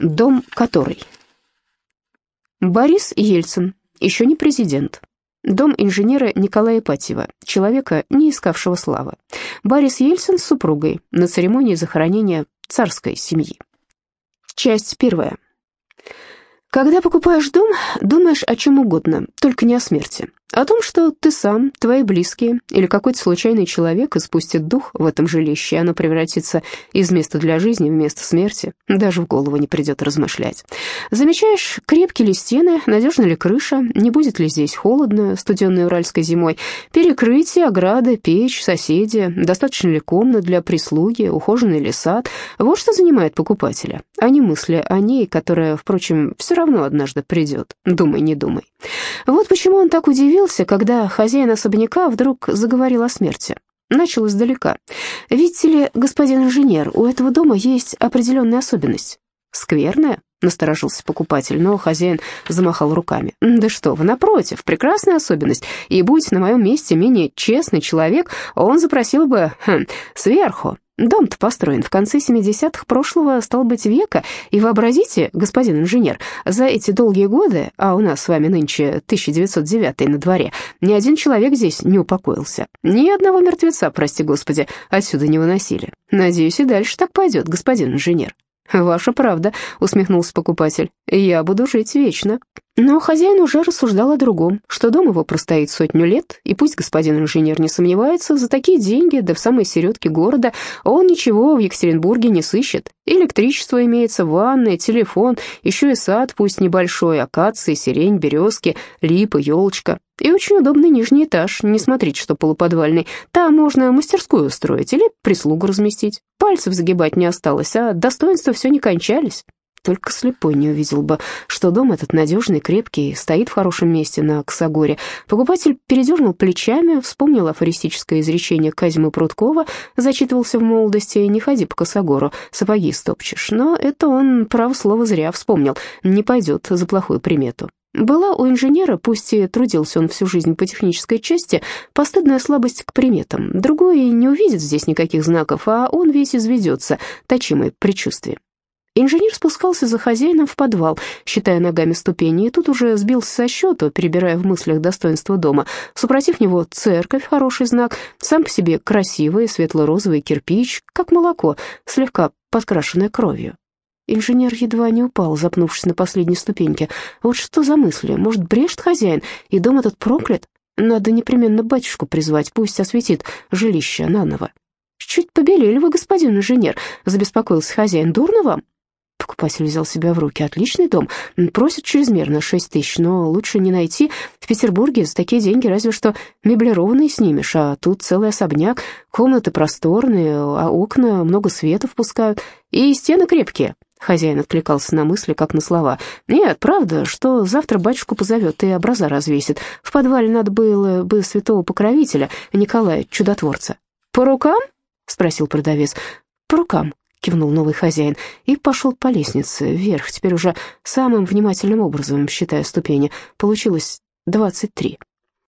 Дом который? Борис Ельцин, еще не президент. Дом инженера Николая Ипатьева, человека, не искавшего славы. Борис Ельцин с супругой на церемонии захоронения царской семьи. Часть первая. Когда покупаешь дом, думаешь о чем угодно, только не о смерти. О том, что ты сам, твои близкие или какой-то случайный человек испустит дух в этом жилище, и оно превратится из места для жизни в место смерти, даже в голову не придет размышлять. Замечаешь, крепкие ли стены, надежна ли крыша, не будет ли здесь холодно, студенной уральской зимой, перекрытие, ограды, печь, соседи, достаточно ли комнат для прислуги, ухоженный ли сад. Вот что занимает покупателя, а не мысли о ней, которая, впрочем, все равно однажды придет, думай, не думай. Вот почему он так удивился, когда хозяин особняка вдруг заговорил о смерти. Начал издалека. «Видите ли, господин инженер, у этого дома есть определенная особенность». «Скверная?» — насторожился покупатель, но хозяин замахал руками. «Да что вы, напротив, прекрасная особенность, и будь на моем месте менее честный человек, он запросил бы хм, сверху, Дом-то построен в конце 70-х прошлого, стал быть, века, и вообразите, господин инженер, за эти долгие годы, а у нас с вами нынче 1909 на дворе, ни один человек здесь не упокоился. Ни одного мертвеца, прости господи, отсюда не выносили. Надеюсь, и дальше так пойдет, господин инженер. «Ваша правда», — усмехнулся покупатель. «Я буду жить вечно». Но хозяин уже рассуждал о другом, что дом его простоит сотню лет, и пусть господин инженер не сомневается, за такие деньги, да в самой середке города, он ничего в Екатеринбурге не сыщет. Электричество имеется, ванная, телефон, еще и сад, пусть небольшой, акации, сирень, березки, липа, елочка. И очень удобный нижний этаж, не смотрите, что полуподвальный. Там можно мастерскую устроить или прислугу разместить. Пальцев загибать не осталось, а достоинства все не кончались. Только слепой не увидел бы, что дом этот надежный, крепкий, стоит в хорошем месте на Косогоре. Покупатель передернул плечами, вспомнил афористическое изречение Казимы Прудкова, зачитывался в молодости «Не ходи по Косогору, сапоги стопчешь». Но это он, право слово, зря вспомнил, не пойдет за плохую примету. Была у инженера, пусть и трудился он всю жизнь по технической части, постыдная слабость к приметам. Другой не увидит здесь никаких знаков, а он весь изведется, точимый предчувствием. Инженер спускался за хозяином в подвал, считая ногами ступени, и тут уже сбился со счету, перебирая в мыслях достоинства дома. Супротив него церковь, хороший знак, сам по себе красивый, светло-розовый кирпич, как молоко, слегка подкрашенное кровью. Инженер едва не упал, запнувшись на последней ступеньке. Вот что за мысли? Может, брешет хозяин, и дом этот проклят? Надо непременно батюшку призвать, пусть осветит жилище наново. «Чуть побелели вы, господин инженер», — забеспокоился хозяин. «Дурно вам?» Покупатель взял себя в руки. Отличный дом. Просят чрезмерно, шесть тысяч, но лучше не найти. В Петербурге за такие деньги разве что меблированные снимешь, а тут целый особняк, комнаты просторные, а окна много света впускают, и стены крепкие. Хозяин откликался на мысли, как на слова. «Нет, правда, что завтра батюшку позовет и образа развесит. В подвале надо было бы святого покровителя, Николая Чудотворца». «По рукам?» — спросил продавец. «По рукам», — кивнул новый хозяин и пошел по лестнице вверх, теперь уже самым внимательным образом, считая ступени. Получилось двадцать три.